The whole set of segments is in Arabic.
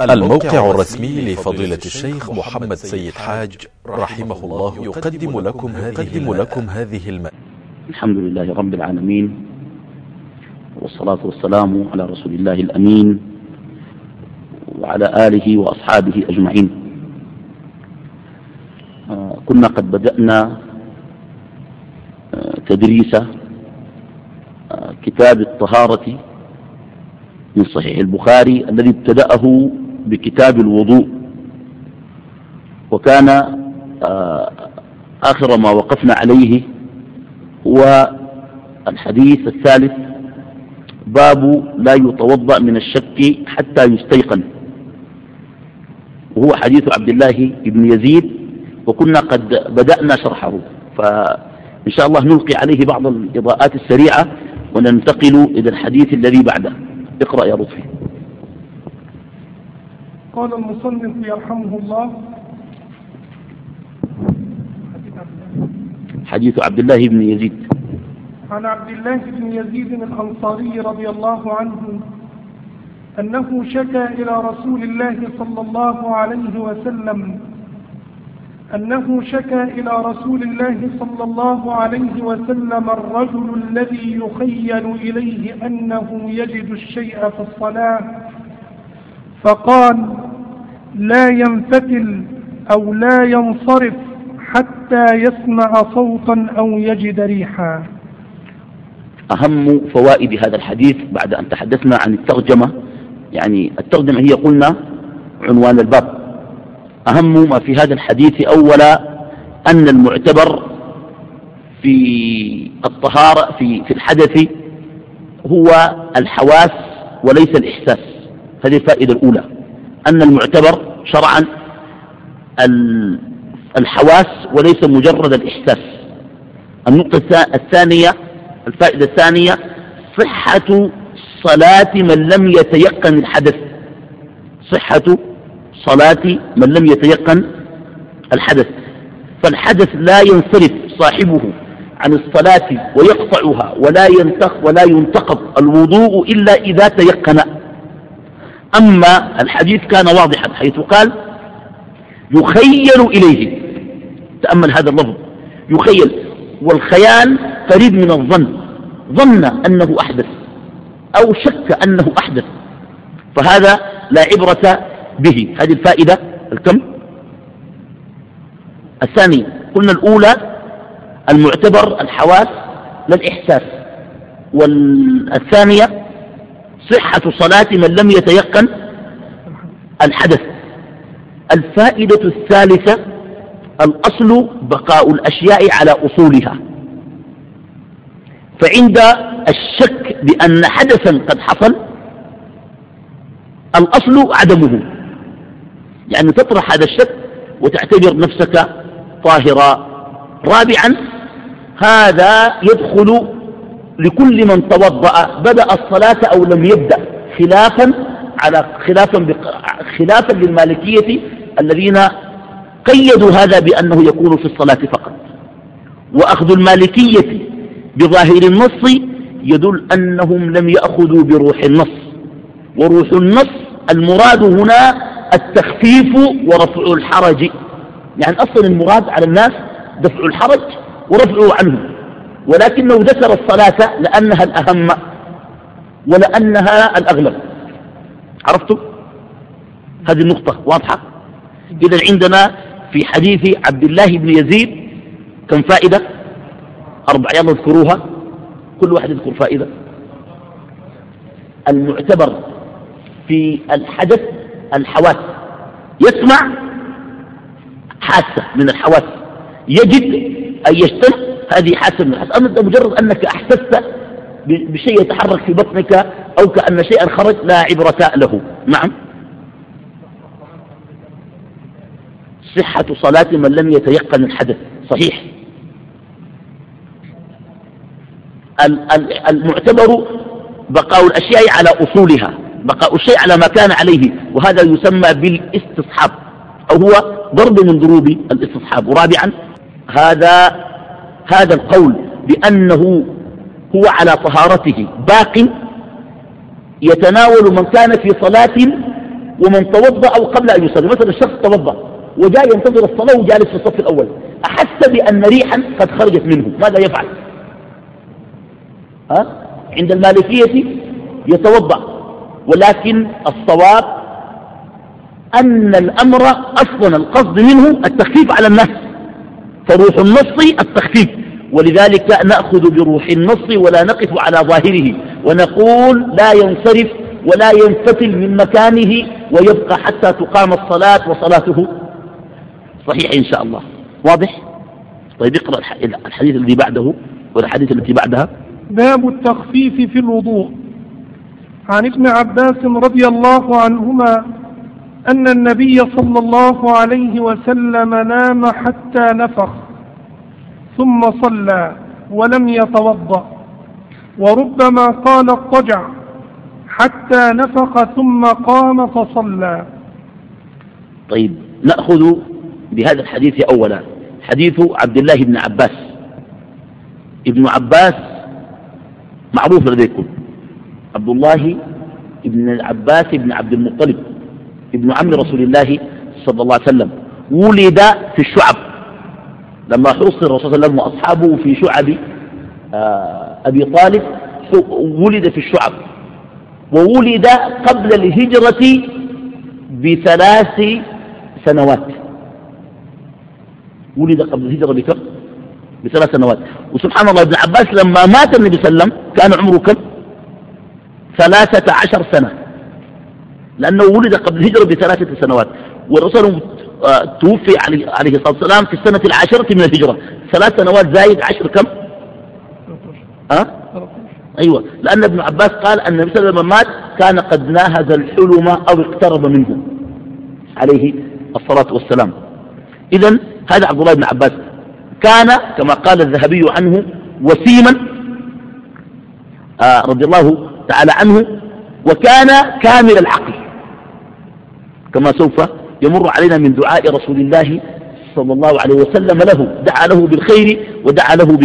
الموقع الرسمي لفضيلة الشيخ محمد سيد حاج رحمه الله يقدم لكم هذه, لكم هذه الم... الحمد لله رب العالمين والصلاة والسلام على رسول الله الأمين وعلى آله وأصحابه أجمعين. آه، كنا قد بدأنا آه، تدريس آه، كتاب الطهارة من صحيح البخاري الذي ابتدأه بكتاب الوضوء. وكان آه، آخر ما وقفنا عليه هو الحديث الثالث باب لا يتوضأ من الشك حتى يستيقن. وهو حديث عبد الله بن يزيد وكنا قد بدأنا شرحه. فإن شاء الله نلقي عليه بعض الإضاءات السريعة وننتقل إلى الحديث الذي بعده. اقرأ يا لطفي قال المصنف يرحمه الله. حديث عبد الله بن يزيد. عن عبد الله بن يزيد الأنصاري رضي الله عنه أنه شكى إلى رسول الله صلى الله عليه وسلم أنه شكى إلى رسول الله صلى الله عليه وسلم الرجل الذي يخيل إليه أنه يجد الشيء في الصلاة فقال لا ينفتل أو لا ينصرف حتى يسمع صوتا أو يجد ريحا. أهم فوائد هذا الحديث بعد أن تحدثنا عن الترجمة يعني الترجمة هي قلنا عنوان الباب. أهم ما في هذا الحديث أولا أن المعتبر في الطهارة في, في الحدث هو الحواس وليس الإحساس. هذه الفائدة الأولى. أن المعتبر شرعا الحواس وليس مجرد الإحساس. النقطة الثانية الفائدة الثانية صحة صلاة من لم يتيقن الحدث. صحة صلاة من لم يتيقن الحدث. فالحدث لا ينصرف صاحبه عن الصلاة ويقطعها ولا ولا ينتقض الوضوء إلا إذا تيقن. أما الحديث كان واضحا حيث قال يخيل إليه. تأمل هذا اللفظ. يخيل. والخيال قريب من الظن. ظن أنه أحدث. أو شك أنه أحدث. فهذا لا عبرة به. هذه الفائدة. الكم؟ الثانية قلنا الأولى المعتبر الحواس للإحساس. والثانية صحة صلاة من لم يتيقن الحدث. الفائدة الثالثة الأصل بقاء الأشياء على أصولها. فعند الشك بأن حدثا قد حصل الأصل عدمه. يعني تطرح هذا الشك وتعتبر نفسك طاهرا. رابعا هذا يدخل لكل من توضأ بدأ الصلاة أو لم يبدأ خلافا على خلافا خلافا للمالكية الذين قيدوا هذا بأنه يكون في الصلاة فقط. وأخذ المالكية بظاهر النص يدل أنهم لم يأخذوا بروح النص. وروح النص المراد هنا التخفيف ورفع الحرج. يعني أصلا المراد على الناس دفع الحرج ورفعه عنهم. ولكنه ذكر الصلاة لأنها الأهم ولأنها الأغلب. عرفتم؟ هذه النقطة واضحة؟ إذا عندنا في حديث عبد الله بن يزيد كم فائدة؟ أربع يلا اذكروها. كل واحد يذكر فائدة. المعتبر في الحدث الحواس. يسمع حاسة من الحواس. يجد أن يشتد هذه حاسة من الحواس أما مجرد أنك أحسست بشيء يتحرك في بطنك أو كأن شيئا خرج لا عبرة له. نعم. صحة صلاة من لم يتيقن الحدث. صحيح. المعتبر بقاء الأشياء على أصولها بقاء الشيء على ما كان عليه وهذا يسمى بالاستصحاب أو هو ضرب من ضروب الاستصحاب. ورابعا هذا هذا القول بأنه هو على طهارته. باق يتناول من كان في صلاة ومن توضأ أو قبل أن يصلي. مثلا الشخص توضأ وجاء ينتظر الصلاة وجالس في الصف الأول. أحس بأن ريحا قد خرجت منه. ماذا يفعل؟ أه؟ عند المالكية يتوضأ. ولكن الصواب أن الأمر أصلا القصد منه التخفيف على الناس فروح النص التخفيف. ولذلك نأخذ بروح النص ولا نقف على ظاهره ونقول لا ينصرف ولا ينفتل من مكانه ويبقى حتى تقام الصلاة وصلاته. صحيح إن شاء الله. واضح؟ طيب اقرأ الحديث الذي بعده والحديث التي بعدها. باب التخفيف في الوضوء. عن ابن عباس رضي الله عنهما أن النبي صلى الله عليه وسلم نام حتى نفخ ثم صلى ولم يتوضأ. وربما قال اضطجع حتى نفخ ثم قام فصلى. طيب نأخذ بهذا الحديث أولا. حديث عبد الله بن عباس. ابن عباس معروف لديكم. عبد الله بن العباس بن عبد المطلب. ابن عم رسول الله صلى الله عليه وسلم. ولد في الشعب. لما حصر الرسول صلى الله عليه وسلم وأصحابه في شعب آه، أبي طالب ولد في الشعب. وولد قبل الهجرة بثلاث سنوات. ولد قبل الهجرة بكم؟ بثلاث سنوات. وسبحان الله ابن عباس لما مات النبي صلى الله عليه وسلم كان عمره كم؟ ثلاثة عشر سنة. لأنه ولد قبل الهجرة بثلاثة سنوات. والرسول آه، توفي عليه الصلاة والسلام في السنة العاشرة من الهجرة. ثلاث سنوات زايد عشر كم؟ أه؟ أيوة. لأن ابن عباس قال أن النبي صلى الله عليه وسلم مات كان قد ناهز الحلم أو اقترب منه. عليه الصلاة والسلام. إذا هذا عبد الله بن عباس كان كما قال الذهبي عنه وسيما آه رضي الله تعالى عنه وكان كامل العقل. كما سوف يمر علينا من دعاء رسول الله صلى الله عليه وسلم له دعا له بالخير ودعا له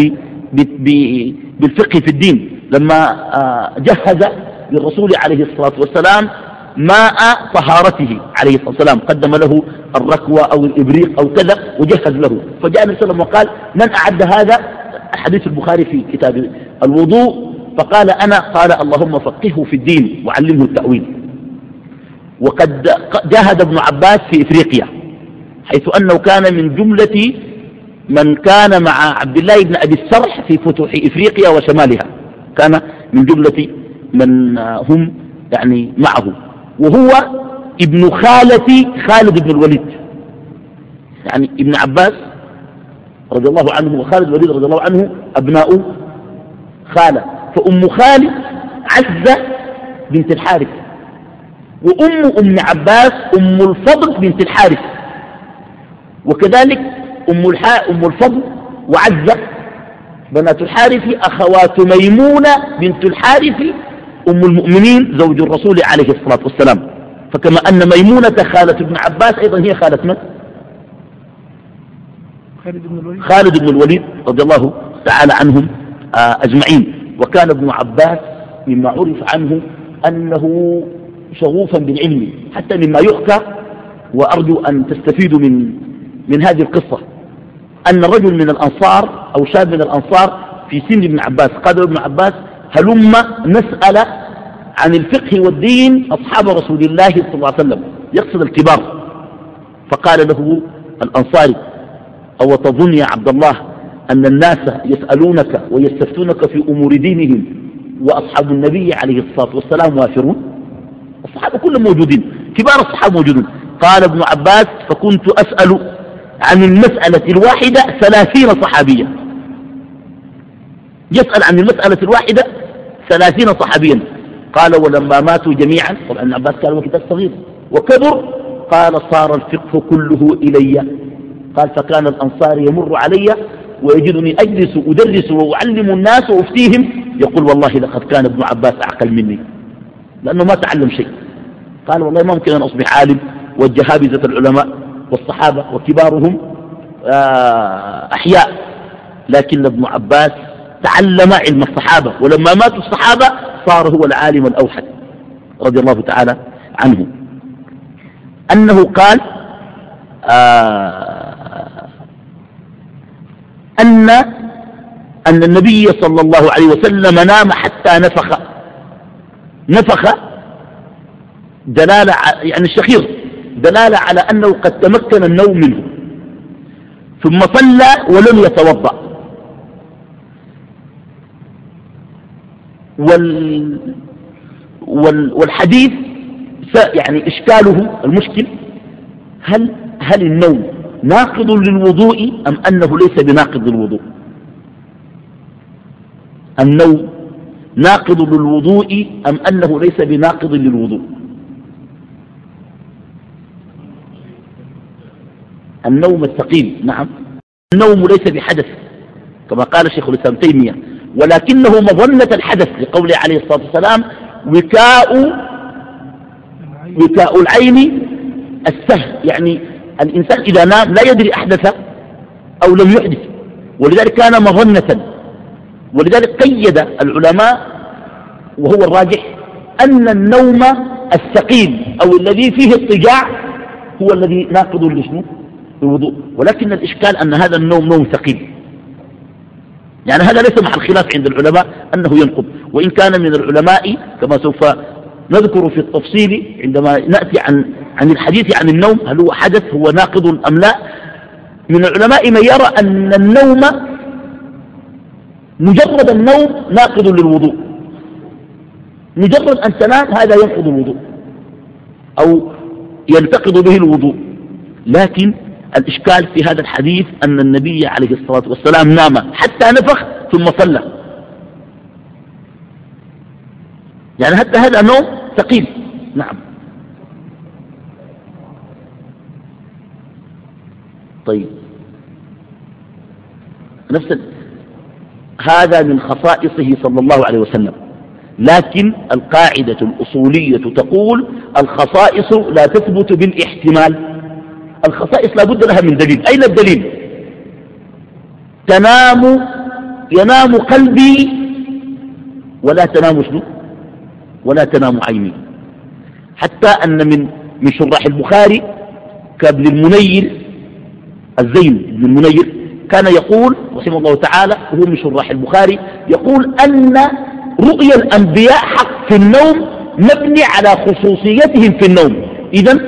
بالفقه في الدين. لما آه، جهز للرسول عليه الصلاة والسلام ماء طهارته عليه الصلاة والسلام قدم له الركوة أو الإبريق أو كذا وجهز له. فجاء النبي صلى الله عليه وسلم وقال من أعد هذا؟ حديث البخاري في كتاب الوضوء. فقال أنا قال اللهم فقهه في الدين وعلمه التأويل. وقد جاهد ابن عباس في إفريقيا حيث أنه كان من جملة من كان مع عبد الله بن أبي السرح في فتوح إفريقيا وشمالها. كان من جملة من هم يعني معه. وهو ابن خالة خالد بن الوليد. يعني ابن عباس رضي الله عنه وخالد الوليد رضي الله عنه أبناء خالة. فأم خالد عزة بنت الحارث. وأم أم عباس أم الفضل بنت الحارث. وكذلك أم, أم الفضل وعزة بنات الحارث أخوات ميمونة بنت الحارث أم المؤمنين زوج الرسول عليه الصلاة والسلام. فكما أن ميمونة خالة ابن عباس أيضا هي خالة من؟ خالد بن الوليد. خالد بن الوليد رضي الله تعالى عنهم آه، أجمعين. وكان ابن عباس مما عرف عنه أنه شغوفا بالعلم حتى مما يحكى وأرجو أن تستفيدوا من, من هذه القصة. أن رجل من الأنصار أو شاب من الأنصار في سن ابن عباس قال ابن عباس هلم نسأل عن الفقه والدين أصحاب رسول الله صلى الله عليه وسلم يقصد الكبار. فقال له الأنصاري أو تظن يا عبد الله أن الناس يسألونك ويستفتونك في أمور دينهم وأصحاب النبي عليه الصلاة والسلام وافرون؟ الصحابة كلهم موجودين. كبار الصحابة موجودون قال ابن عباس فكنت أسأل عن المسألة الواحدة ثلاثين صحابيا. يسأل عن المسألة الواحدة ثلاثين صحابيا. قال ولما ماتوا جميعا طبعا ابن عباس كان وقت صغير. وكبر؟ قال صار الفقه كله إلي. قال فكان الأنصار يمر علي ويجدني أجلس أدرس وأعلم الناس وأفتيهم. يقول والله لقد كان ابن عباس أعقل مني. لأنه ما تعلم شيء. قال والله ما ممكن أن أصبح عالم والجهابزة العلماء والصحابة وكبارهم آه، أحياء. لكن ابن عباس تعلم علم الصحابة ولما ماتوا الصحابة صار هو العالم الأوحد رضي الله تعالى عنه. أنه قال آه أن أن النبي صلى الله عليه وسلم نام حتى نفخ. نفخ دلالة يعني الشخير دلالة على أنه قد تمكن النوم منه. ثم صلى ولم يتوضأ. وال وال والحديث يعني إشكاله المشكل هل هل النوم ناقض للوضوء أم أنه ليس بناقض للوضوء النوم ناقض للوضوء أم أنه ليس بناقض للوضوء؟ النوم الثقيل نعم. النوم ليس بحدث كما قال شيخ الإسلام تيمية. ولكنه مظنة الحدث لقوله عليه الصلاة والسلام وكاء وكاء العين السهل. يعني الإنسان إذا نام لا يدري أحدث أو لم يحدث ولذلك كان مظنة. ولذلك قيد العلماء وهو الراجح أن النوم الثقيل أو الذي فيه اضطجاع هو الذي ناقض لشنو؟ الوضوء ولكن الإشكال أن هذا النوم نوم ثقيل. يعني هذا ليس محل خلاف عند العلماء أنه ينقض. وإن كان من العلماء كما سوف نذكر في التفصيل عندما نأتي عن عن الحديث عن النوم هل هو حدث هو ناقض أم لا؟ من العلماء من يرى أن النوم مجرد النوم ناقض للوضوء. مجرد أن تنام هذا ينقض الوضوء. أو ينتقض به الوضوء. لكن الإشكال في هذا الحديث أن النبي عليه الصلاة والسلام نام حتى نفخ ثم صلى. يعني حتى هذا نوم ثقيل. نعم. طيب. نفس هذا من خصائصه صلى الله عليه وسلم. لكن القاعدة الأصولية تقول الخصائص لا تثبت بالاحتمال. الخصائص لا بد لها من دليل. أين الدليل؟ تنام ينام قلبي ولا تنام شنو؟ ولا تنام عيني. حتى أن من من شراح البخاري كابن المنير الزين بن المنير كان يقول رحمه الله تعالى وهو من شراح البخاري يقول أن رؤيا الأنبياء حق في النوم مبني على خصوصيتهم في النوم. إذا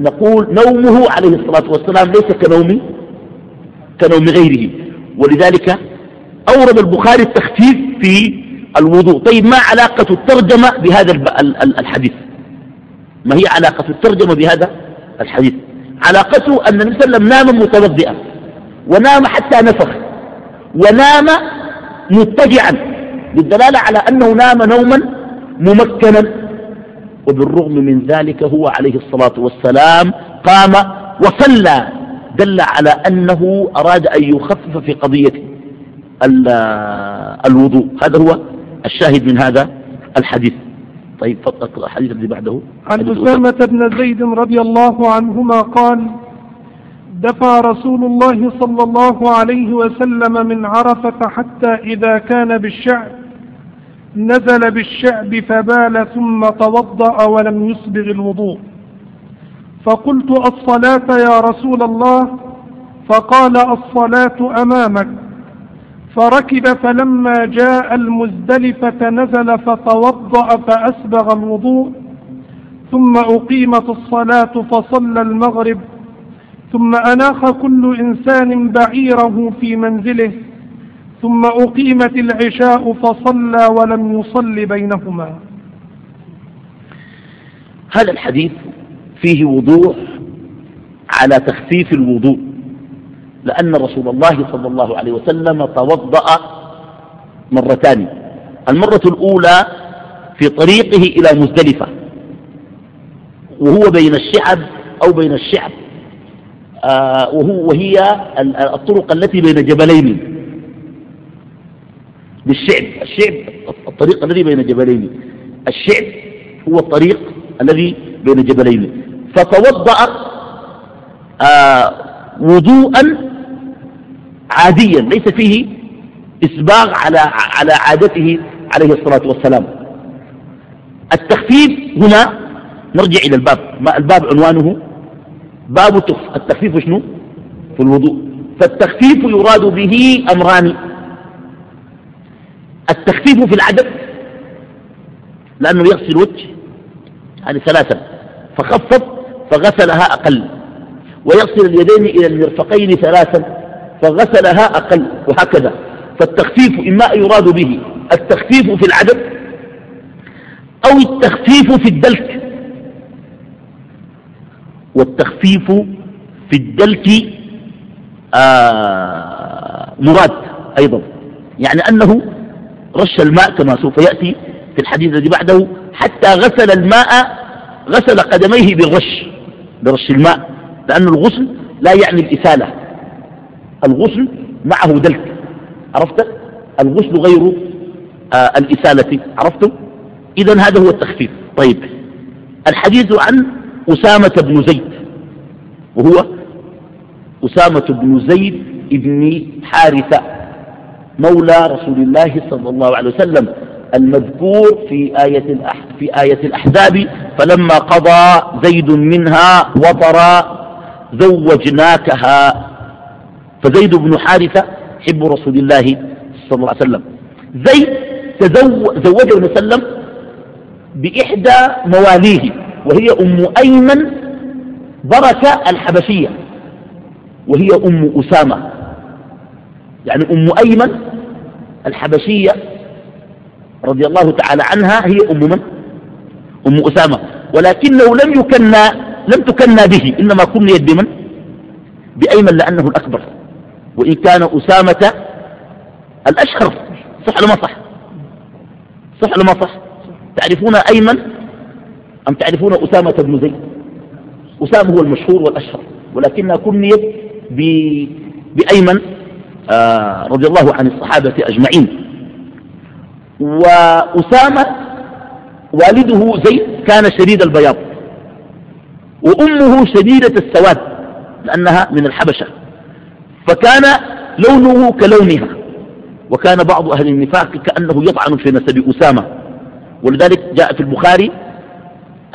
نقول نومه عليه الصلاة والسلام ليس كنوم كنوم غيره. ولذلك أورد البخاري التخفيف في الوضوء. طيب ما علاقة الترجمة بهذا الحديث؟ ما هي علاقة الترجمة بهذا الحديث؟ علاقته أن النبي صلى الله عليه وسلم نام متوضئا. ونام حتى نفخ ونام متجعا للدلالة على أنه نام نوما ممكنا. وبالرغم من ذلك هو عليه الصلاة والسلام قام وصلى دل على أنه أراد أن يخفف في قضية الوضوء. هذا هو الشاهد من هذا الحديث. طيب فقط الحديث الذي بعده. عن أسامة بن زيد رضي الله عنهما قال دفع رسول الله صلى الله عليه وسلم من عرفة حتى إذا كان بالشعب نزل بالشعب فبال ثم توضأ ولم يسبغ الوضوء. فقلت الصلاة يا رسول الله؟ فقال الصلاة أمامك. فركب فلما جاء المزدلفة نزل فتوضأ فأسبغ الوضوء ثم أقيمت الصلاة فصلى المغرب ثم أناخ كل إنسان بعيره في منزله ثم أقيمت العشاء فصلى ولم يصل بينهما. هذا الحديث فيه وضوح على تخفيف الوضوء لأن رسول الله صلى الله عليه وسلم توضأ مرتان المرة الأولى في طريقه إلى مزدلفة وهو بين الشعب أو بين الشعب. وهو وهي الطرق التي بين جبلين. بالشعب. الشعب الطريق الذي بين جبلين. الشعب هو الطريق الذي بين جبلين. فتوضأ آه وضوءا عاديا. ليس فيه إسباغ على على عادته عليه الصلاة والسلام. التخفيف هنا نرجع إلى الباب. ما الباب عنوانه باب التخفيف شنو؟ في الوضوء. فالتخفيف يراد به أمران. التخفيف في العدد لأنه يغسل وجه هذه ثلاثة. فخفف فغسلها أقل. ويغسل اليدين إلى المرفقين ثلاثا فغسلها أقل وهكذا. فالتخفيف إما يراد به التخفيف في العدد أو التخفيف في الدلك. والتخفيف في الدلك آه مراد أيضا. يعني أنه رش الماء كما سوف يأتي في الحديث الذي بعده حتى غسل الماء غسل قدميه بالرش برش الماء لأن الغسل لا يعني الإسالة. الغسل معه دلك. عرفت؟ الغسل غير آه الإسالة. عرفتم إذا هذا هو التخفيف. طيب. الحديث عن أسامة بن زيد وهو أسامة بن زيد بن حارثة مولى رسول الله صلى الله عليه وسلم المذكور في آية, في آية الأحزاب فلما قضى زيد منها وطرا زوجناكها. فزيد بن حارثة حب رسول الله صلى الله عليه وسلم. زيد تزوج زوجه صلى الله عليه وسلم بإحدى مواليه. وهي أم أيمن بركة الحبشية وهي أم أسامة يعني أم أيمن الحبشية رضي الله تعالى عنها هي أم من؟ أم أسامة ولكنه لم يكنى لم تكنى به إنما كنيت بمن؟ بأيمن لأنه الأكبر وإن كان أسامة الأشهر صح ولا ما صح؟ صح ولا ما صح؟ تعرفون أيمن أم تعرفون أسامة بن زيد؟ أسامة هو المشهور والأشهر ولكنها كنيت بأيمن آه رضي الله عن الصحابة أجمعين وأسامة والده زيد كان شديد البياض وأمه شديدة السواد لأنها من الحبشة فكان لونه كلونها وكان بعض أهل النفاق كأنه يطعن في نسب أسامة ولذلك جاء في البخاري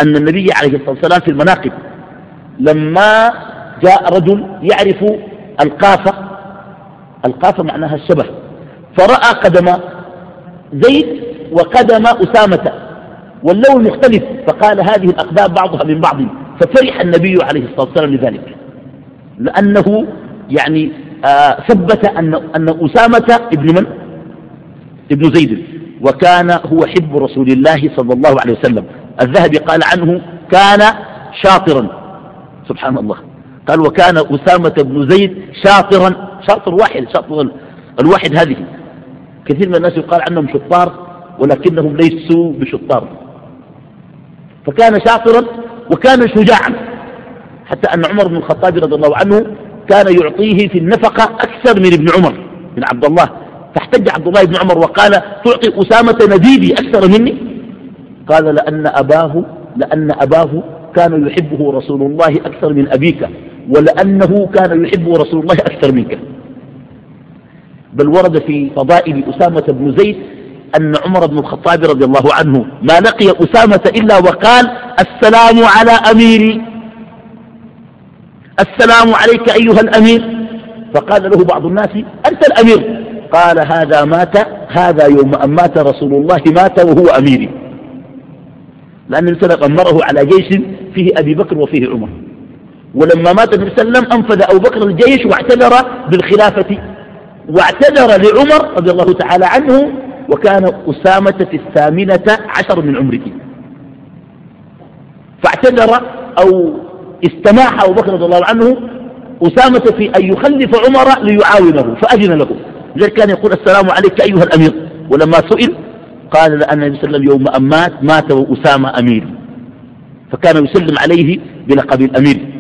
أن النبي عليه الصلاة والسلام في المناقب لما جاء رجل يعرف القافة القافة معناها الشبه فرأى قدم زيد وقدم أسامة واللون مختلف فقال هذه الأقدام بعضها من بعض ففرح النبي عليه الصلاة والسلام لذلك لأنه يعني آه ثبت أن, أن أسامة ابن من؟ ابن زيد وكان هو حب رسول الله صلى الله عليه وسلم الذهبي قال عنه كان شاطرا. سبحان الله. قال وكان أسامة بن زيد شاطرا. شاطر واحد شاطر الواحد هذه. كثير من الناس يقال عنهم شطار ولكنهم ليسوا بشطار. فكان شاطرا وكان شجاعا. حتى أن عمر بن الخطاب رضي الله عنه كان يعطيه في النفقة أكثر من ابن عمر من عبد الله. فاحتج عبد الله بن عمر وقال تعطي أسامة نديدي أكثر مني. قال لأن أباه لأن أباه كان يحبه رسول الله أكثر من أبيك ولأنه كان يحبه رسول الله أكثر منك. بل ورد في فضائل أسامة بن زيد أن عمر بن الخطاب رضي الله عنه ما لقي أسامة إلا وقال السلام على أميري. السلام عليك أيها الأمير. فقال له بعض الناس أنت الأمير. قال هذا مات هذا يوم أن مات رسول الله مات وهو أميري. لأن النبي أمره على جيش فيه أبي بكر وفيه عمر. ولما مات النبي صلى الله عليه وسلم أنفذ أبو بكر الجيش واعتذر بالخلافة واعتذر لعمر رضي الله تعالى عنه وكان أسامة في الثامنة عشر من عمره. فاعتذر أو استماح أبو بكر رضي الله عنه أسامة في أن يخلف عمر ليعاونه فأذن له. لذلك كان يقول السلام عليك أيها الأمير. ولما سئل قال لأن النبي صلى الله عليه وسلم يوم أن مات مات وأسامة أمير. فكان يسلم عليه بلقب الأمير.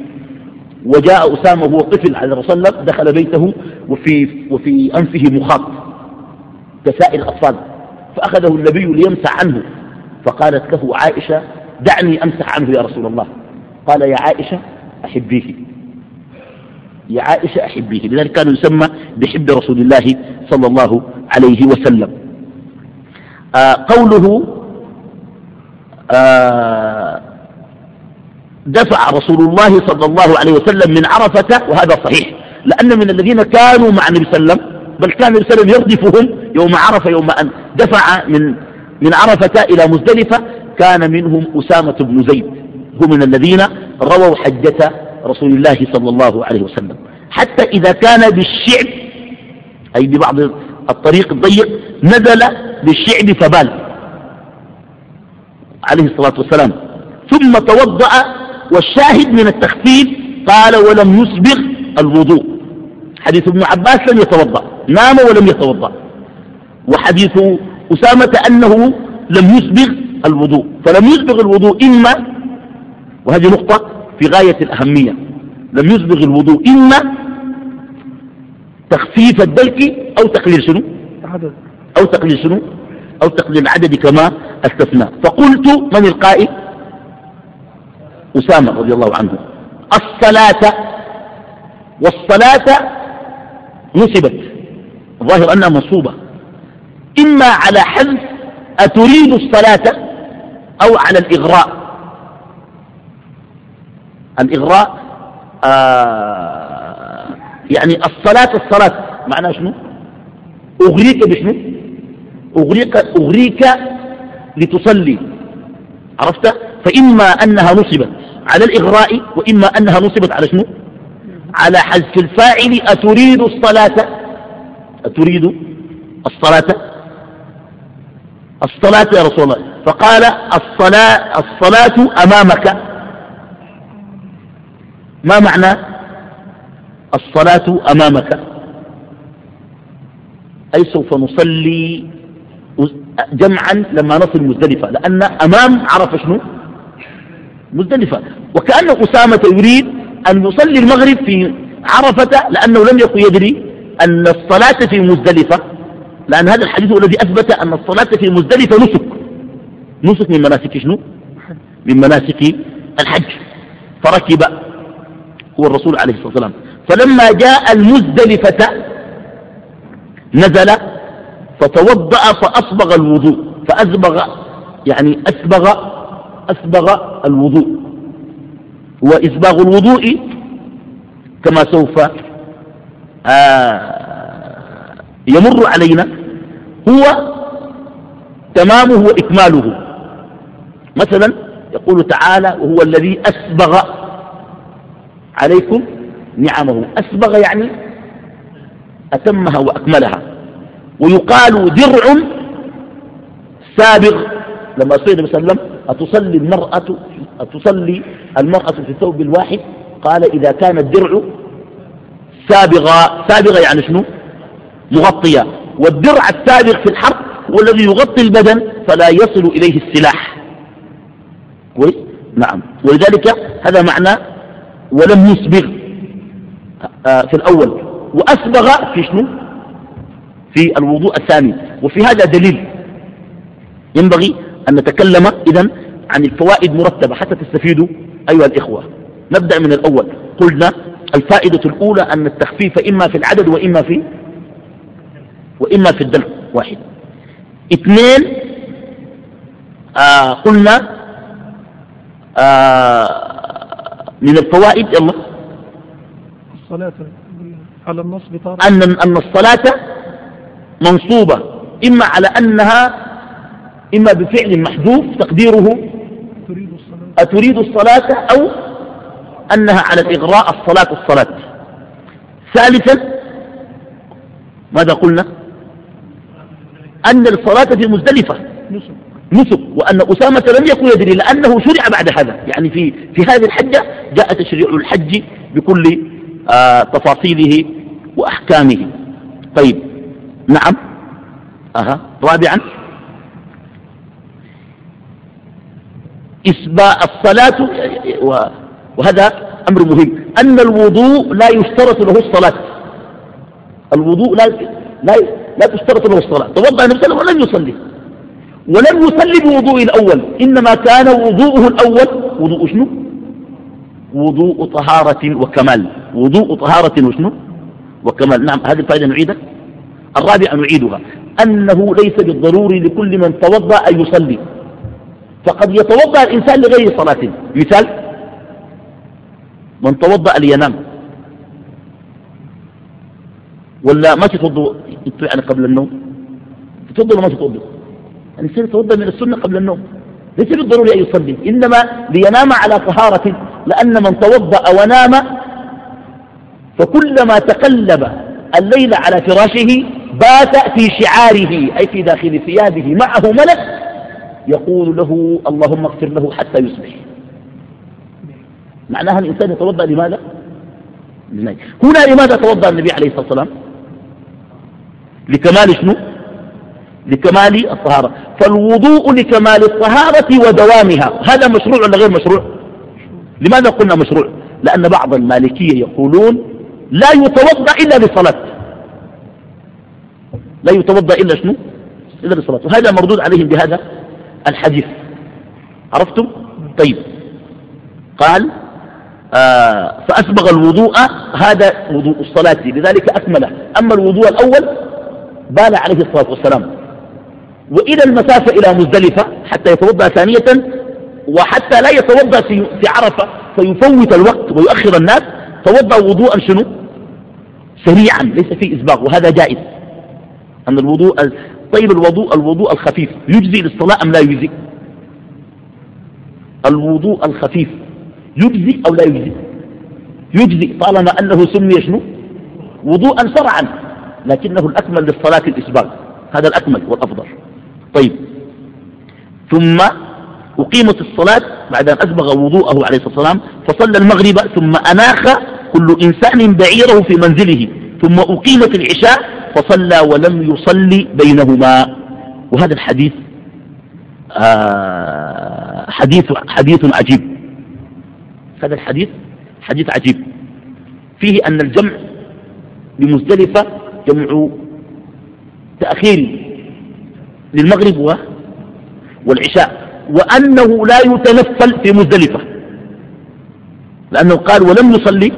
وجاء أسامة وهو طفل الصلاة والسلام دخل بيته وفي, وفي أنفه مخاط كسائر الأطفال. فأخذه النبي ليمسح عنه. فقالت له عائشة دعني أمسح عنه يا رسول الله. قال يا عائشة أحبيه. يا عائشة أحبيه. لذلك كان يسمى بحب رسول الله صلى الله عليه وسلم. آه قوله آه دفع رسول الله صلى الله عليه وسلم من عرفة وهذا صحيح لأن من الذين كانوا مع النبي صلى الله عليه وسلم بل كان النبي صلى الله عليه وسلم يردفهم يوم عرفة يوم أن دفع من من عرفة إلى مزدلفة كان منهم أسامة بن زيد هو من الذين رووا حجة رسول الله صلى الله عليه وسلم. حتى إذا كان بالشعب أي ببعض الطريق الضيق نزل بالشعب فبال. عليه الصلاة والسلام. ثم توضأ والشاهد من التخفيف قال ولم يسبغ الوضوء. حديث ابن عباس لم يتوضأ. نام ولم يتوضأ. وحديث أسامة أنه لم يسبغ الوضوء. فلم يسبغ الوضوء إما وهذه نقطة في غاية الأهمية لم يسبغ الوضوء إما تخفيف الدلك أو تقليل شنو؟ أو تقليل شنو؟ أو تقليل العدد كما استثنى. فقلت من القائل؟ أسامة رضي الله عنه. الصلاة والصلاة نسبت. الظاهر أنها منصوبة. إما على حذف أتريد الصلاة أو على الإغراء. الإغراء آه يعني الصلاة الصلاة معناه شنو؟ أغريك بشنو؟ أغريك, أغريك لتصلي. عرفت؟ فإما أنها نصبت على الإغراء وإما أنها نصبت على شنو؟ على حذف الفاعل. أتريد الصلاة؟ أتريد الصلاة؟ الصلاة يا رسول الله. فقال الصلاة, الصلاة أمامك. ما معنى؟ الصلاة أمامك. أي سوف نصلي جمعا لما نصل مزدلفة لأن أمام عرف شنو؟ مزدلفة. وكأن أسامة يريد أن يصلي المغرب في عرفة لأنه لم يكن يدري أن الصلاة في مزدلفة لأن هذا الحديث الذي أثبت أن الصلاة في مزدلفة نسك. نسك من مناسك شنو؟ من مناسك الحج. فركب هو الرسول عليه الصلاة والسلام. فلما جاء المزدلفة نزل فتوضأ فأصبغ الوضوء فأسبغ يعني أسبغ أسبغ الوضوء. وإسباغ الوضوء كما سوف آه يمر علينا هو تمامه وإكماله. مثلا يقول تعالى وهو الذي أسبغ عليكم نعمه أسبغ يعني أتمها وأكملها. ويقال درع سابغ. لما صلى الله عليه وسلم أتصلي المرأة أتصلي المرأة في الثوب الواحد؟ قال إذا كان الدرع سابغة سابغة يعني شنو؟ مغطية. والدرع السابغ في الحرب هو الذي يغطي البدن فلا يصل إليه السلاح. كويس؟ نعم. ولذلك هذا معنى ولم يسبغ. في الأول. وأسبغ في شنو؟ في الوضوء الثاني. وفي هذا دليل. ينبغي أن نتكلم إذا عن الفوائد مرتبة حتى تستفيدوا أيها الإخوة. نبدأ من الأول. قلنا الفائدة الأولى أن التخفيف إما في العدد وإما في وإما في الدلق واحد. اثنين آه قلنا آه من الفوائد يلا. الصلاة على النصب طارق. أن, أن الصلاة منصوبة إما على أنها إما بفعل محذوف تقديره تريد الصلاة. أتريد الصلاة أو أنها على الإغراء الصلاة الصلاة. ثالثا ماذا قلنا؟ أن الصلاة في مزدلفة نسك وأن أسامة لم يكن يدري لأنه شرع بعد هذا. يعني في, في هذه الحجة جاء تشريع الحج بكل تفاصيله وأحكامه. طيب نعم. أها. رابعا. إسباء الصلاة وهذا أمر مهم. أن الوضوء لا يشترط له الصلاة. الوضوء لا لا لا تشترط له الصلاة. توضأ النبي صلى الله عليه وسلم ولم يصلي. ولم يصلي بوضوء الأول. إنما كان وضوءه الأول. وضوء شنو؟ وضوء طهارة وكمال. وضوء طهارة وشنو؟ وكمال. نعم هذه الفائدة نعيدها الرابعة نعيدها أنه ليس بالضروري لكل من توضأ أن يصلي. فقد يتوضأ الإنسان لغير صلاة. مثال من توضأ لينام. ولا ما تتوضوا يعني قبل النوم. تتوضأ ولا ما تتوضأ؟ الإنسان يتوضأ من السنة قبل النوم. ليس بالضروري أن يصلي إنما لينام على طهارة لأن من توضأ ونام فكلما تقلب الليل على فراشه بات في شعاره أي في داخل ثيابه معه ملك يقول له اللهم اغفر له حتى يصبح. معناها الإنسان يتوضأ لماذا؟ هنا لماذا توضأ النبي عليه الصلاة والسلام؟ لكمال شنو؟ لكمال الطهارة. فالوضوء لكمال الطهارة ودوامها. هذا مشروع ولا غير مشروع؟ لماذا قلنا مشروع؟ لأن بعض المالكية يقولون لا يتوضأ إلا للصلاة لا يتوضأ إلا شنو؟ إلا للصلاة وهذا مردود عليهم بهذا الحديث. عرفتم؟ طيب. قال آه فأسبغ الوضوء هذا وضوء الصلاة. لذلك أكمله أما الوضوء الأول بال عليه الصلاة والسلام. وإلى المسافة إلى مزدلفة حتى يتوضأ ثانية وحتى لا يتوضأ في عرفة فيفوت الوقت ويؤخر الناس. توضأ وضوءا شنو؟ سريعا ليس فيه إسباغ وهذا جائز. أن الوضوء طيب الوضوء الوضوء الخفيف يجزي للصلاة أم لا يجزي؟ الوضوء الخفيف يجزي أو لا يجزي؟ يجزي طالما أنه سمي شنو؟ وضوءا شرعا لكنه الأكمل للصلاة الإسباغ. هذا الأكمل والأفضل. طيب. ثم أقيمت الصلاة بعد أن أسبغ وضوءه عليه الصلاة والسلام فصلى المغرب ثم أناخ كل إنسان بعيره في منزله ثم أقيمت العشاء فصلى ولم يصلي بينهما. وهذا الحديث آه حديث حديث عجيب. هذا الحديث حديث عجيب. فيه أن الجمع بمزدلفة جمع تأخير للمغرب والعشاء. وأنه لا يتنفل في مزدلفة. لأنه قال ولم يصلي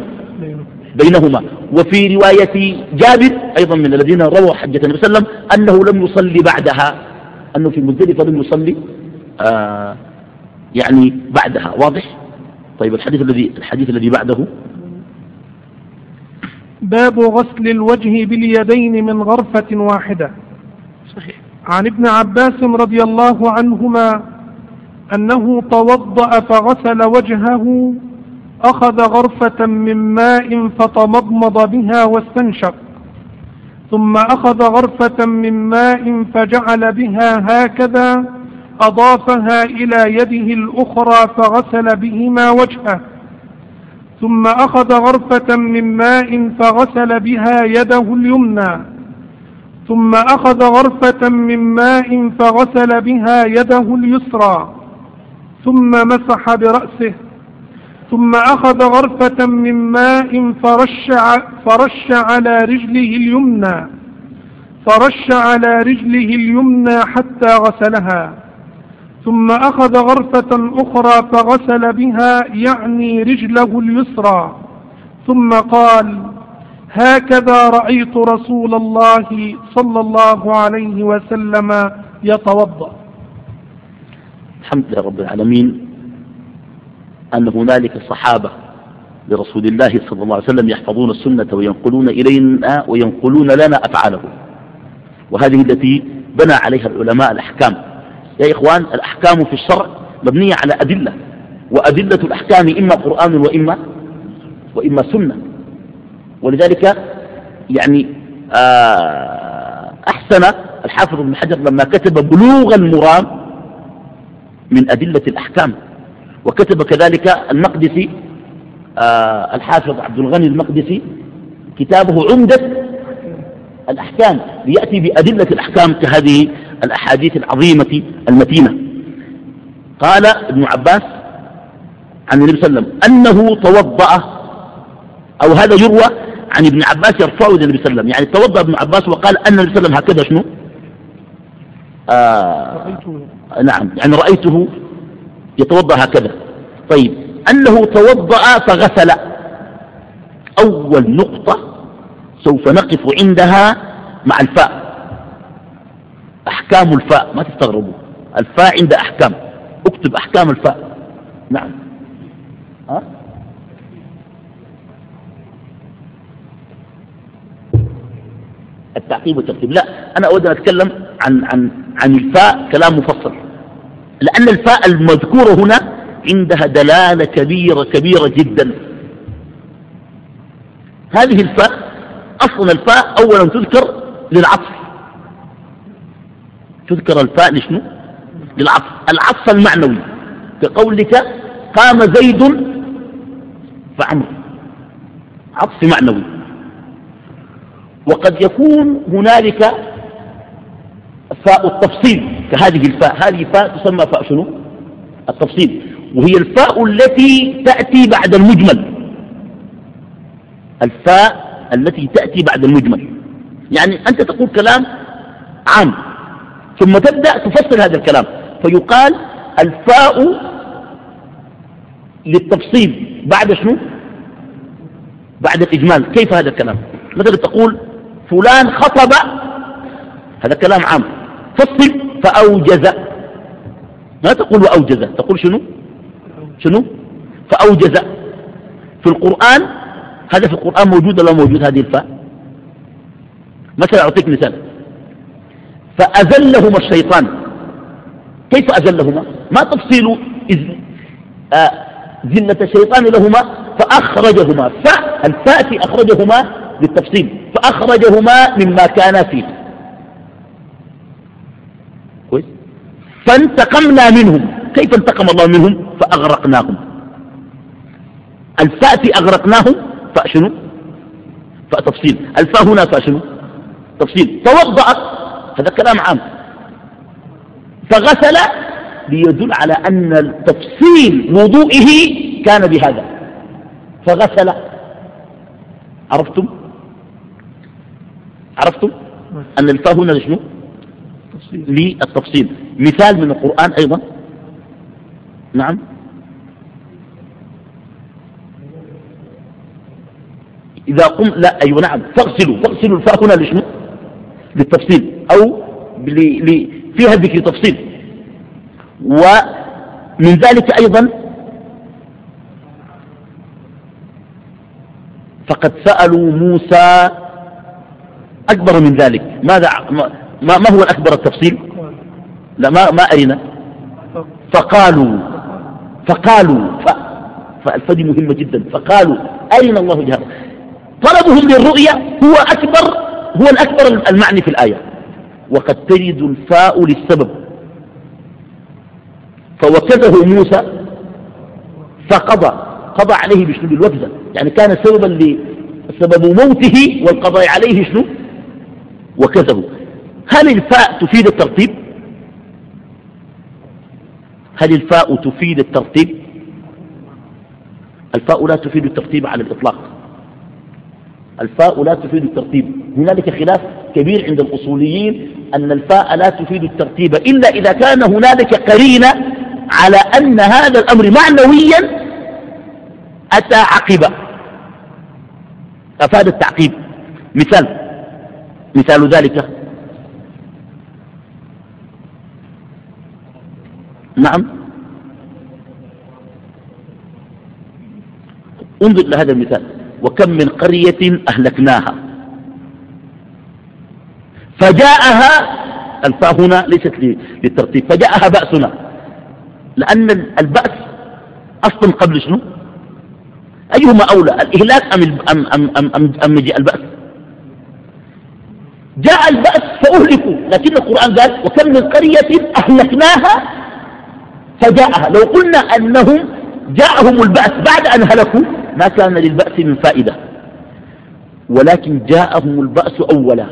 بينهما. وفي رواية جابر أيضا من الذين رووا حجة النبي صلى الله عليه وسلم أنه لم يصلي بعدها. أنه في مزدلفة لم يصلي آه يعني بعدها. واضح؟ طيب الحديث الذي الحديث الذي بعده. باب غسل الوجه باليدين من غرفة واحدة. صحيح. عن ابن عباس رضي الله عنهما أنه توضأ فغسل وجهه أخذ غرفة من ماء فتمضمض بها واستنشق ثم أخذ غرفة من ماء فجعل بها هكذا أضافها إلى يده الأخرى فغسل بهما وجهه ثم أخذ غرفة من ماء فغسل بها يده اليمنى ثم أخذ غرفة من ماء فغسل بها يده اليسرى. ثم مسح برأسه ثم أخذ غرفة من ماء فرش, فرش على رجله اليمنى فرش على رجله اليمنى حتى غسلها ثم أخذ غرفة أخرى فغسل بها يعني رجله اليسرى ثم قال هكذا رأيت رسول الله صلى الله عليه وسلم يتوضأ. الحمد لله رب العالمين أن هنالك صحابة لرسول الله صلى الله عليه وسلم يحفظون السنة وينقلون إلينا وينقلون لنا أفعاله. وهذه التي بنى عليها العلماء الأحكام. يا إخوان الأحكام في الشرع مبنية على أدلة وأدلة الأحكام إما قرآن وإما وإما سنة. ولذلك يعني آه، أحسن الحافظ ابن حجر لما كتب بلوغ المرام من أدلة الأحكام. وكتب كذلك المقدسي آه، الحافظ عبد الغني المقدسي كتابه عمدة الأحكام ليأتي بأدلة الأحكام كهذه الأحاديث العظيمة المتينة. قال ابن عباس عن النبي صلى الله عليه وسلم أنه توضأ أو هذا يروى عن ابن عباس يرفعه النبي صلى الله عليه وسلم. يعني توضأ ابن عباس وقال أن النبي صلى الله عليه وسلم هكذا شنو؟ آه نعم يعني رأيته يتوضأ هكذا. طيب أنه توضأ فغسل. أول نقطة سوف نقف عندها مع الفاء. أحكام الفاء ما تستغربوا. الفاء عند أحكام. اكتب أحكام الفاء. نعم. ها؟ التعقيب والترتيب. لا أنا أود أن أتكلم عن, عن, عن الفاء كلام مفصل. لأن الفاء المذكورة هنا عندها دلالة كبيرة كبيرة جدا. هذه الفاء أصلا الفاء أولا تذكر للعطف. تذكر الفاء لشنو؟ للعطف. العطف المعنوي. كقولك قام زيد فعمر. عطف معنوي. وقد يكون هنالك فاء التفصيل كهذه الفاء. هذه فاء تسمى فاء شنو؟ التفصيل. وهي الفاء التي تأتي بعد المجمل. الفاء التي تأتي بعد المجمل. يعني أنت تقول كلام عام ثم تبدأ تفصل هذا الكلام. فيقال الفاء للتفصيل بعد شنو؟ بعد الإجمال. كيف هذا الكلام؟ مثلا تقول فلان خطب. هذا كلام عام. فصل فأوجز. ما تقول وأوجز؟ تقول شنو؟ شنو؟ فأوجز. في القرآن هذا في القرآن موجود ولا موجود هذه الفاء؟ مثلا أعطيك مثال. فأزلهما الشيطان. كيف أزلهما؟ ما تفصيل آه زلة الشيطان لهما فأخرجهما. فالفاء أخرجهما للتفصيل فأخرجهما مما كانا فيه. كويس؟ فانتقمنا منهم. كيف انتقم الله منهم؟ فأغرقناهم. الفاء في أغرقناهم فاء شنو؟ فاء تفصيل. الفاء هنا فاء شنو؟ تفصيل. توضأ هذا كلام عام. فغسل ليدل على أن تفصيل وضوئه كان بهذا. فغسل. عرفتم؟ عرفتم؟ أن الفاء هنا لشنو؟ للتفصيل. مثال من القرآن أيضا. نعم. إذا قم لا أيوة نعم. فاغسلوا. فاغسلوا الفاء هنا لشنو؟ للتفصيل. أو فيها ذكر تفصيل ومن ذلك أيضا فقد سألوا موسى أكبر من ذلك. ماذا ما, ما هو الأكبر التفصيل؟ لا ما, ما أرنا فقالوا فقالوا فالفدي مهمة جدا. فقالوا أين الله جهر؟ طلبهم للرؤية هو أكبر هو الأكبر المعني في الآية. وقد تجد الفاء للسبب. فوكزه موسى فقضى قضى عليه بشنو؟ بالوكزة يعني كان سببا سبب موته والقضاء عليه شنو؟ وكذبوا. هل الفاء تفيد الترتيب؟ هل الفاء تفيد الترتيب؟ الفاء لا تفيد الترتيب على الإطلاق. الفاء لا تفيد الترتيب. هنالك خلاف كبير عند الأصوليين أن الفاء لا تفيد الترتيب إلا إذا كان هنالك قرينة على أن هذا الأمر معنويا أتى عقب أفاد التعقيب. مثال مثال ذلك. نعم. انظر لهذا المثال. وكم من قرية أهلكناها. فجاءها الفاء هنا ليست للترتيب فجاءها بأسنا. لأن البأس أصلا قبل شنو؟ أيهما أولى الإهلاك أم, أم, أم, أم, أم, أم البأس؟ جاء البأس فأهلكوا. لكن القرآن قال وكم من قرية أهلكناها فجاءها. لو قلنا أنهم جاءهم البأس بعد أن هلكوا ما كان للبأس من فائدة. ولكن جاءهم البأس أولا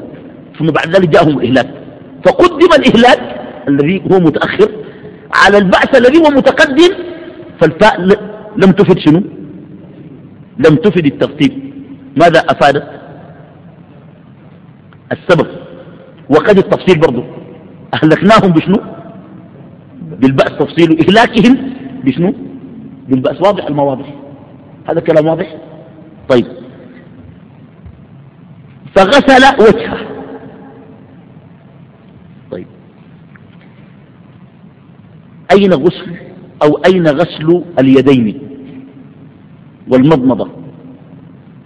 ثم بعد ذلك جاءهم الإهلاك. فقدم الإهلاك الذي هو متأخر على البأس الذي هو متقدم فالفاء لم تفد شنو؟ لم تفد الترتيب. ماذا أفادت؟ السبب. وقد التفصيل برضه أهلكناهم بشنو؟ بالبأس تفصيل إهلاكهم بشنو؟ بالبأس واضح المواضح هذا كلام واضح؟ طيب. فغسل وجهه. طيب. أين غسل أو أين غسل اليدين؟ والمضمضة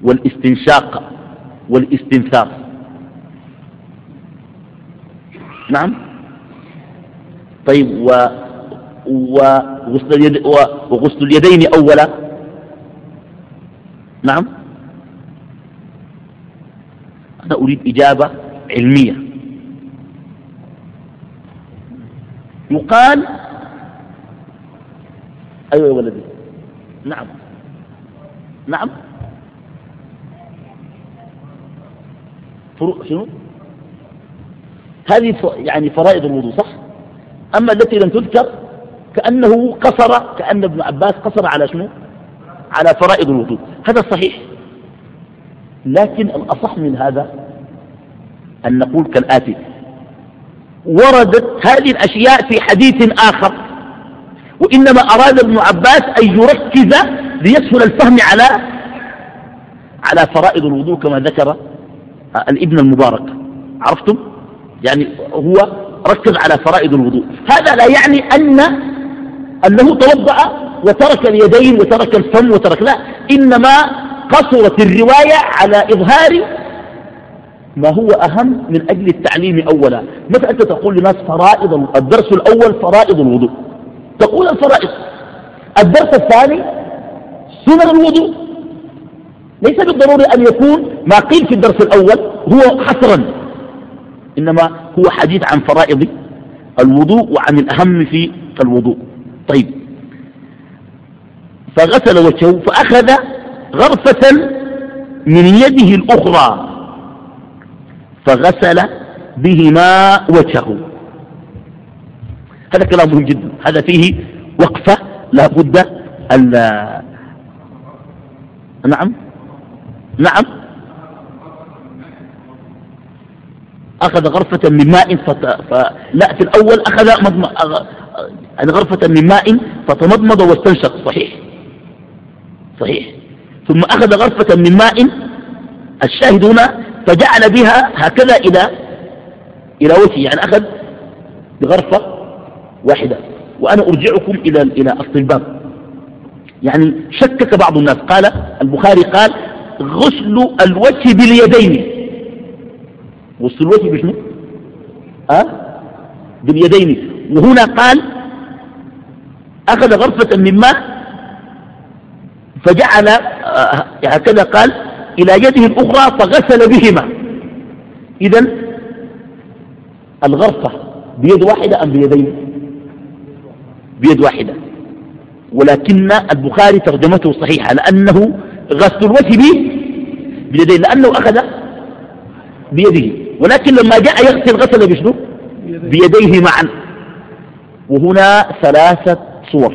والاستنشاق والاستنثار. نعم. طيب و وغسل, اليد وغسل اليدين أولا. نعم. أنا أريد إجابة علمية. يقال أيوة يا ولدي. نعم. نعم. فروق شنو؟ هذه يعني فرائض الوضوء صح؟ أما التي لم تذكر كأنه قصر كأن ابن عباس قصر على شنو؟ على فرائض الوضوء. هذا صحيح. لكن الأصح من هذا أن نقول كالآتي وردت هذه الأشياء في حديث آخر وإنما أراد ابن عباس أن يركز ليسهل الفهم على على فرائض الوضوء كما ذكر الابن المبارك. عرفتم؟ يعني هو ركز على فرائض الوضوء. هذا لا يعني أن أنه توضأ وترك اليدين وترك الفم وترك لا إنما قصرت الرواية على إظهار ما هو أهم من أجل التعليم أولا. مثلا أنت تقول للناس فرائض الدرس الأول فرائض الوضوء. تقول الفرائض. الدرس الثاني سنن الوضوء. ليس بالضروري أن يكون ما قيل في الدرس الأول هو حصرا. إنما هو حديث عن فرائض الوضوء وعن الأهم في الوضوء. طيب. فغسل وجهه فأخذ غرفة من يده الأخرى. فغسل بهما وجهه. هذا كلام مهم جدا. هذا فيه وقفة لا بد نعم. نعم. أخذ غرفة من ماء فت... ف... لا في الأول أخذ مضم... غرفة من ماء فتمضمض واستنشق. صحيح. صحيح. ثم أخذ غرفة من ماء الشاهد هنا فجعل بها هكذا إلى إلى وجهه يعني أخذ بغرفة واحدة. وأنا أرجعكم إلى إلى أصل الباب. يعني شكك بعض الناس. قال البخاري قال غسل الوجه باليدين. غسل الوجه بشنو أه؟ باليدين. وهنا قال أخذ غرفة من ماء فجعل آه، هكذا قال إلى يده الأخرى فغسل بهما. إذا الغرفة بيد واحدة أم بيدين؟ بيد واحدة. ولكن البخاري ترجمته صحيحة لأنه غسل الوجه بيدين لأنه أخذ بيده. ولكن لما جاء يغسل غسل بشنو؟ بيديه معا. وهنا ثلاثة صور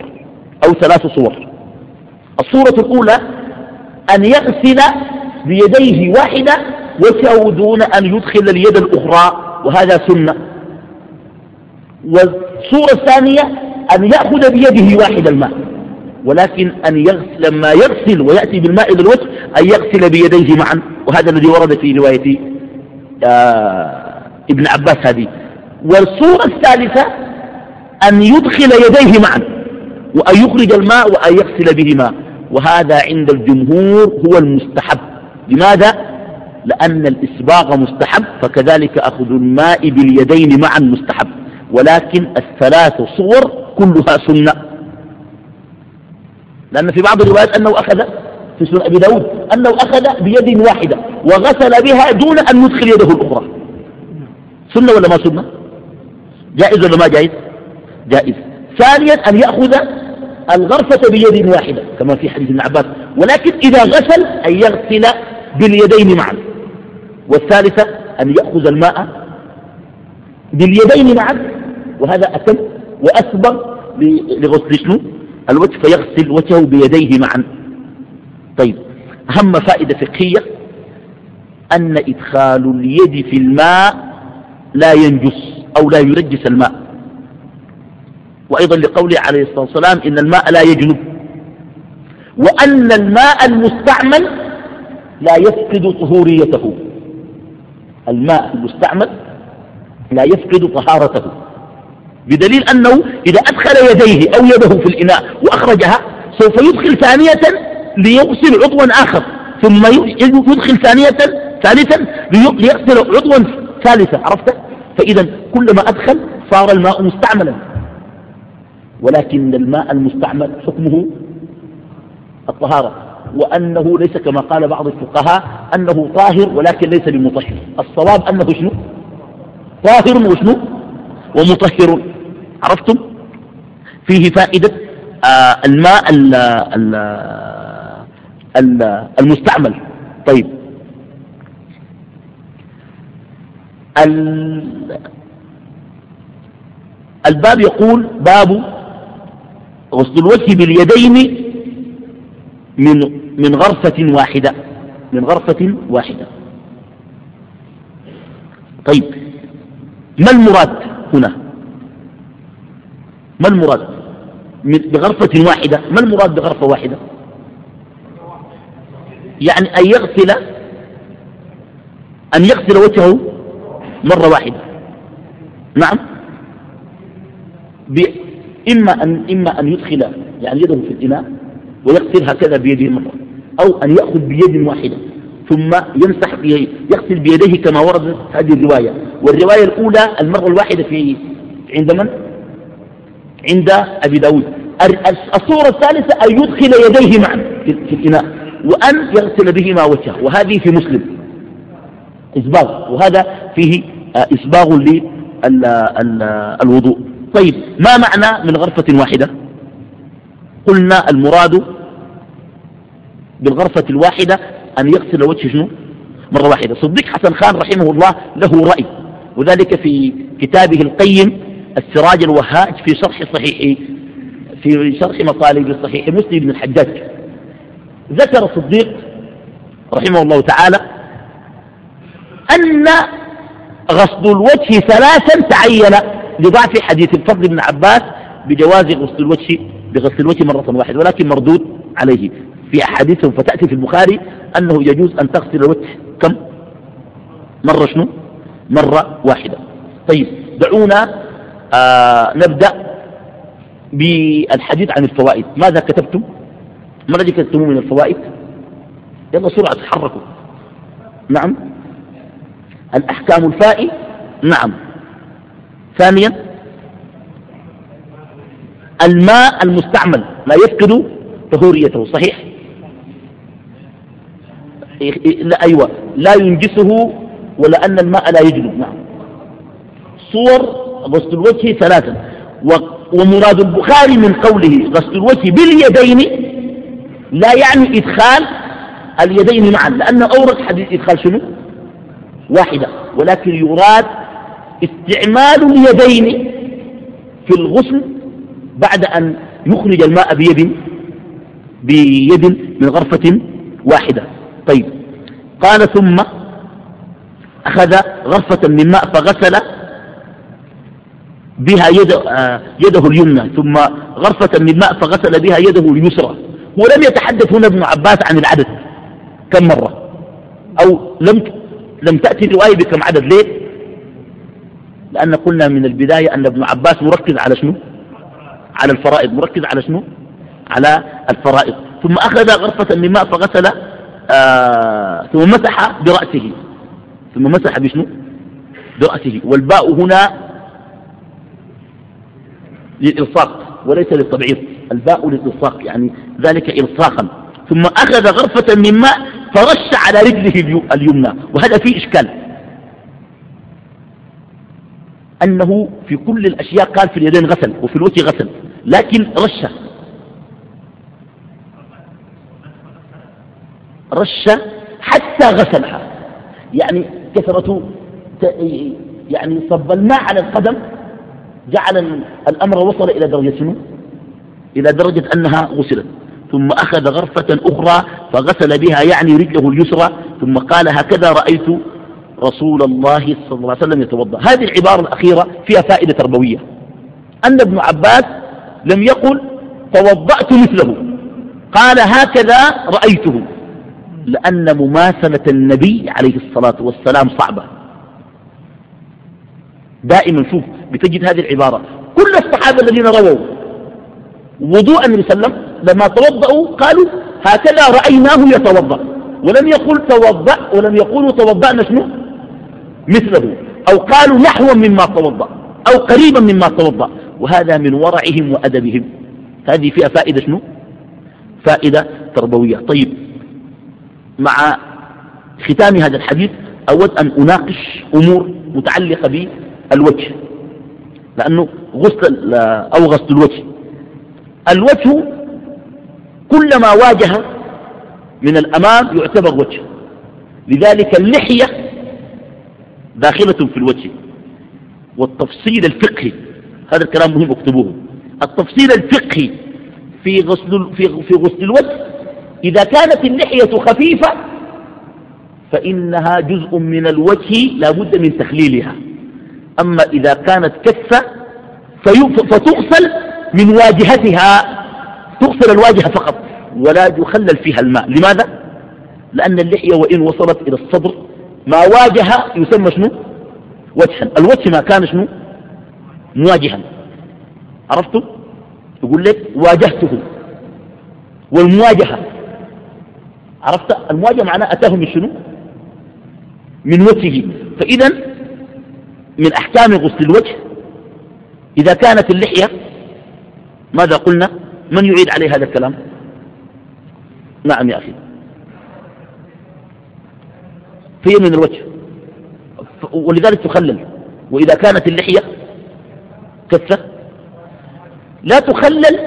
أو ثلاث صور. الصورة الأولى أن يغسل بيديه واحدة وجهه دون أن يدخل اليد الأخرى وهذا سنة. والصورة الثانية أن يأخذ بيده واحد الماء. ولكن أن يغسل لما يغسل ويأتي بالماء إلى الوجه أن يغسل بيديه معا. وهذا الذي ورد في رواية ابن عباس هذه. والصورة الثالثة أن يدخل يديه معا وأن يخرج الماء وأن يغسل بهما وهذا عند الجمهور هو المستحب. لماذا؟ لأن الإسباغ مستحب فكذلك أخذ الماء باليدين معا مستحب. ولكن الثلاث صور كلها سنة. لأن في بعض الروايات أنه أخذ في سنة أبي داود أنه أخذ بيد واحدة. وغسل بها دون أن يدخل يده الأخرى. سنة ولا ما سنة؟ جائز ولا ما جائز؟ جائز. ثانيا أن يأخذ الغرفة بيد واحدة كما في حديث ابن عباس. ولكن إذا غسل أن يغسل باليدين معا. والثالثة أن يأخذ الماء باليدين معا. وهذا أتم وأسبغ لغسل شنو؟ الوجه فيغسل وجهه بيديه معا. طيب أهم فائدة فقهية أن إدخال اليد في الماء لا ينجس أو لا يرجس الماء. وأيضا لقوله عليه الصلاة والسلام إن الماء لا يجنب. وأن الماء المستعمل لا يفقد طهوريته. الماء المستعمل لا يفقد طهارته. بدليل أنه إذا أدخل يديه أو يده في الإناء وأخرجها سوف يدخل ثانية ليغسل عضوا آخر ثم يدخل ثانية ثالثا ليغسل عضوا ثالثا عرفت؟ فإذا كلما أدخل صار الماء مستعملا. ولكن الماء المستعمل حكمه الطهارة. وأنه ليس كما قال بعض الفقهاء أنه طاهر ولكن ليس بمطهر. الصواب أنه شنو؟ طاهر وشنو؟ ومطهر. عرفتم؟ فيه فائدة آه الماء ال ال ال المستعمل. طيب الباب يقول باب غسل الوجه باليدين من من غرفة واحدة من غرفة واحدة. طيب ما المراد هنا؟ ما المراد بغرفة واحدة؟ ما المراد بغرفة واحدة؟ يعني أن يغسل أن يغسل وجهه مرة واحدة. نعم؟ إما أن, إما أن يدخل يعني يده في الإناء ويغسل هكذا بيده مرة. أو أن يأخذ بيد واحدة ثم يمسح بيه يغسل بيديه كما وردت هذه الرواية. والرواية الأولى المرة الواحدة في عند من؟ عند أبي داود. الصورة الثالثة أن يدخل يديه معا في الإناء وأن يغسل بهما وجهه وهذه في مسلم. إسباغ. وهذا فيه آه، إسباغ للوضوء طيب ما معنى من غرفة واحدة؟ قلنا المراد بالغرفة الواحدة أن يغسل وجهه شنو؟ مرة واحدة. صديق حسن خان رحمه الله له رأي وذلك في كتابه القيم السراج الوهاج في شرح صحيح في شرح مطالب صحيح مسلم بن الحجاج. ذكر الصديق رحمه الله تعالى أن غسل الوجه ثلاثا تعين لضعف حديث الفضل بن عباس بجواز غسل الوجه بغسل الوجه مرة واحدة ولكن مردود عليه. في أحاديثهم فتأتي في البخاري أنه يجوز أن تغسل الوجه كم؟ مرة شنو؟ مرة واحدة. طيب دعونا آه نبدأ بالحديث عن الفوائد. ماذا كتبتم؟ ما الذي كتبتموه من الفوائد؟ يلا سرعة تحركوا. نعم؟ الأحكام الفائي؟ نعم. ثانيا الماء المستعمل لا يفقد طهوريته صحيح؟ لا أيوة. لا ينجسه ولا أن الماء لا يجلب نعم. صور غسل الوجه ثلاثة ومراد البخاري من قوله غسل الوجه باليدين لا يعني إدخال اليدين معا لأن أورد حديث إدخال شنو؟ واحدة ولكن يراد استعمال اليدين في الغسل بعد أن يخرج الماء بيد بيد من غرفة واحدة. طيب قال ثم أخذ غرفة من ماء فغسل بها يد آه، يده اليمنى ثم غرفة من ماء فغسل بها يده اليسرى. ولم يتحدث هنا ابن عباس عن العدد كم مرة أو لم لم تأتي الرواية بكم عدد ليه؟ لأن قلنا من البداية أن ابن عباس مركز على شنو؟ على الفرائض. مركز على شنو؟ على الفرائض. ثم أخذ غرفة من ماء فغسل آه ثم مسح برأسه. ثم مسح بشنو؟ برأسه. والباء هنا للإلصاق وليس للتبعيض. الباء للإلصاق يعني ذلك إلصاقا. ثم أخذ غرفة من ماء فرش على رجله اليمنى. وهذا فيه إشكال. أنه في كل الأشياء قال في اليدين غسل وفي الوجه غسل لكن رش. رش حتى غسلها. يعني كثرة يعني صب الماء على القدم جعل الأمر وصل إلى درجة إلى درجة أنها غسلت. ثم أخذ غرفة أخرى فغسل بها يعني رجله اليسرى ثم قال هكذا رأيت رسول الله صلى الله عليه وسلم يتوضأ. هذه العبارة الأخيرة فيها فائدة تربوية. أن ابن عباس لم يقل توضأت مثله قال هكذا رأيته لأن مماثلة النبي عليه الصلاة والسلام صعبة. دائما شوف بتجد هذه العبارة. كل الصحابة الذين رووا وضوء النبي صلى الله عليه وسلم لما توضأوا قالوا هكذا رأيناه يتوضأ. ولم يقل توضأ ولم يقولوا توضأنا شنو؟ مثله. أو قالوا نحوا مما توضأ أو قريبا مما توضأ. وهذا من ورعهم وأدبهم. هذه فيها فائدة شنو؟ فائدة تربوية. طيب مع ختام هذا الحديث أود أن أناقش أمور متعلقة بالوجه. لأنه غسل أو غسل الوجه. الوجه كلما واجه من الأمام يعتبر وجه. لذلك اللحية داخلة في الوجه. والتفصيل الفقهي هذا الكلام مهم اكتبوه التفصيل الفقهي في غسل, في, في غسل الوجه إذا كانت اللحية خفيفة فإنها جزء من الوجه لا بد من تخليلها. أما إذا كانت كثة فتغسل من واجهتها. تغسل الواجهة فقط ولا يخلل فيها الماء. لماذا؟ لأن اللحية وإن وصلت إلى الصدر ما واجه يسمى شنو؟ وجها. الوجه ما كان شنو؟ مواجها. عرفتوا؟ يقول لك واجهته. والمواجهة. عرفت؟ المواجهة معناه أتاه من شنو؟ من وجهه. فإذا من أحكام غسل الوجه إذا كانت اللحية ماذا قلنا؟ من يعيد عليه هذا الكلام؟ نعم يا أخي. فهي من الوجه. ولذلك تخلل. وإذا كانت اللحية كثة لا تخلل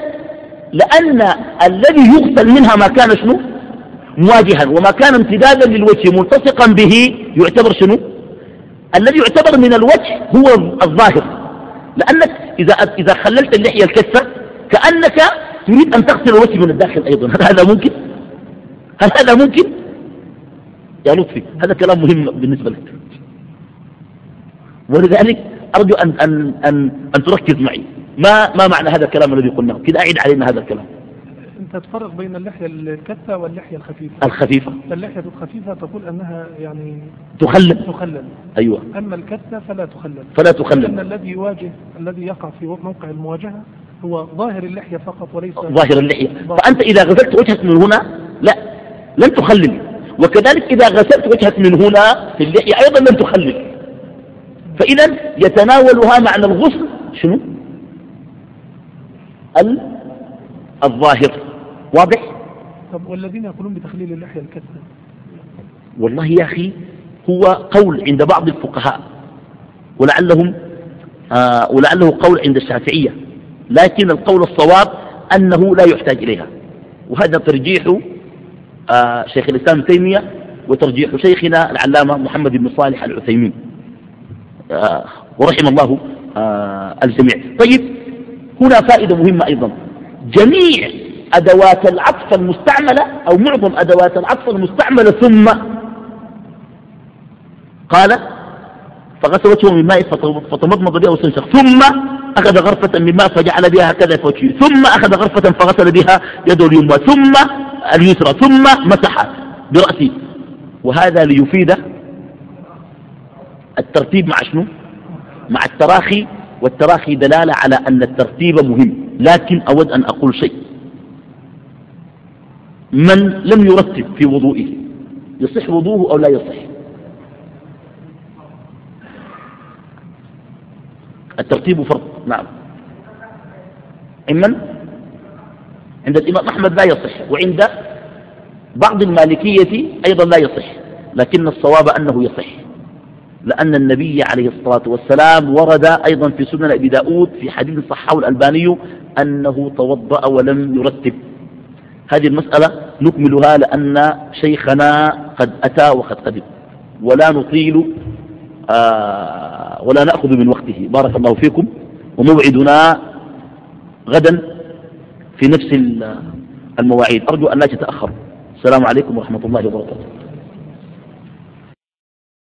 لأن الذي يغسل منها ما كان شنو؟ مواجها. وما كان امتدادا للوجه ملتصقا به يعتبر شنو؟ الذي يعتبر من الوجه هو الظاهر. لأنك إذا, إذا خللت اللحية الكثة كأنك تريد أن تغسل الوجه من الداخل أيضا. هل هذا ممكن؟ هل هذا ممكن؟ يا لطفي هذا كلام مهم بالنسبة لك. ولذلك أرجو أن, أن, أن, أن تركز معي. ما, ما معنى هذا الكلام الذي قلناه؟ كده أعيد علينا هذا الكلام. أنت تفرق بين اللحية الكثة واللحية الخفيفة. الخفيفة. اللحية الخفيفة تقول أنها يعني تخلل. تخلل. أيوة. أما الكثة فلا تخلل. فلا تخلل. لأن الذي يواجه الذي يقع في موقع المواجهة هو ظاهر اللحية فقط وليس ظاهر اللحية. فأنت إذا غسلت وجهك من هنا لا لن تخلل. وكذلك إذا غسلت وجهك من هنا في اللحية أيضا لن تخلل. فإذا يتناولها معنى الغسل شنو؟ الظاهر. واضح؟ طب والذين يقولون بتخليل اللحية الكثة والله يا أخي هو قول عند بعض الفقهاء. ولعلهم آه ولعله قول عند الشافعية. لكن القول الصواب أنه لا يحتاج إليها. وهذا ترجيح آه شيخ الإسلام تيمية وترجيح شيخنا العلامة محمد بن صالح العثيمين. آه ورحم الله آه الجميع. طيب هنا فائدة مهمة أيضا. جميع أدوات العطف المستعملة أو معظم أدوات العطف المستعملة ثم قال فغسل وجهه من ماء فتمضمض بها واستنشق ثم أخذ غرفة من ماء فجعل بها هكذا في وجهه. ثم أخذ غرفة فغسل بها يده اليمنى. ثم اليسرى. ثم مسح برأسه. وهذا ليفيد الترتيب مع شنو؟ مع التراخي. والتراخي دلالة على أن الترتيب مهم. لكن أود أن أقول شيء. من لم يرتب في وضوئه يصح وضوءه أو لا يصح؟ الترتيب فرض. نعم. عمن عند الإمام أحمد لا يصح وعند بعض المالكية أيضا لا يصح لكن الصواب أنه يصح لأن النبي عليه الصلاة والسلام ورد أيضا في سنن أبي داود في حديث صححه الألباني أنه توضأ ولم يرتب. هذه المسألة نكملها لأن شيخنا قد أتى وقد قدم ولا نطيل آه ولا نأخذ من وقته. بارك الله فيكم. وموعدنا غدا في نفس المواعيد. أرجو أن لا تتأخر السلام عليكم ورحمة الله وبركاته.